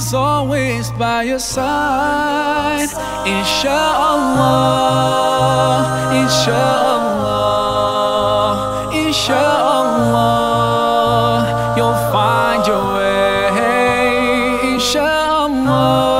is always by your side. Inshallah, inshallah, inshallah, you'll find your way. Inshallah,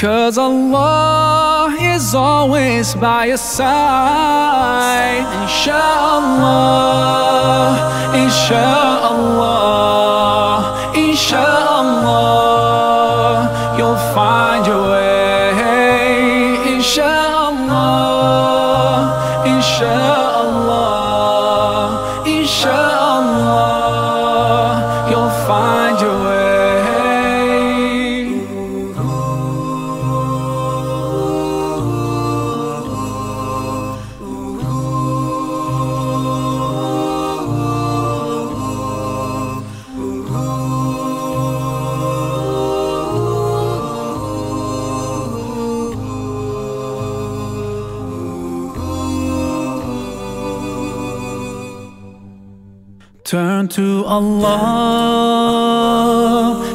Cause Allah is always by your side. Inshallah, inshallah, inshallah, Turn to Allah,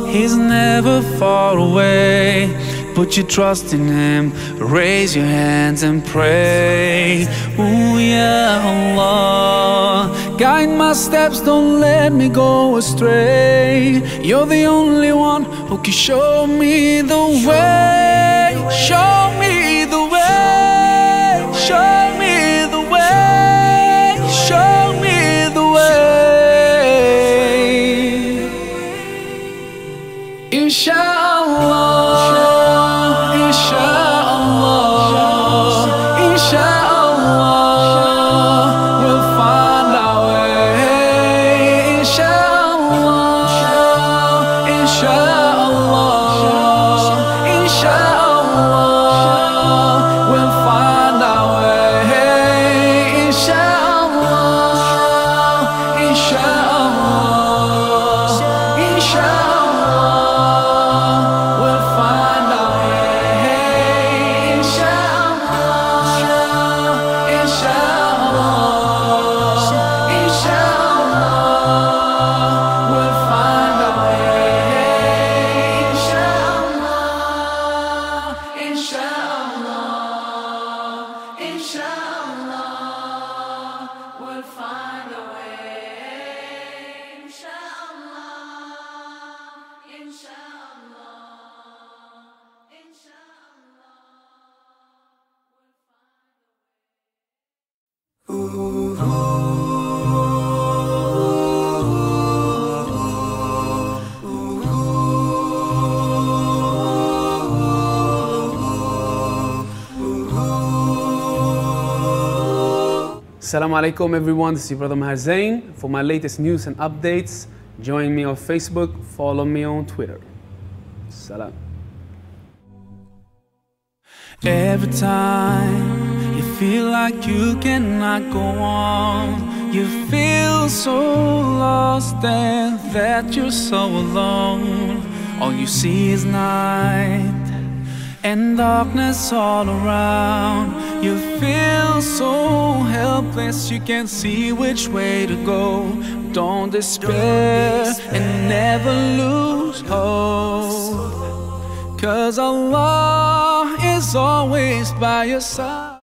He's never far away. Put your trust in Him, raise your hands and pray. Ooh, yeah, Allah, guide my steps, don't let me go astray. You're the only one who can show me the way. Show me Inshallah, inshallah, Assalamu alaikum everyone, this is brother Maher Zain. For my latest news and updates, join me on Facebook, follow me on Twitter. Salam. Every time you feel like you cannot go on, you feel so lost and that you're so alone. All you see is night and darkness all around. You feel so helpless, you can't see which way to go. Don't despair and never lose hope. Cause Allah is always by your side.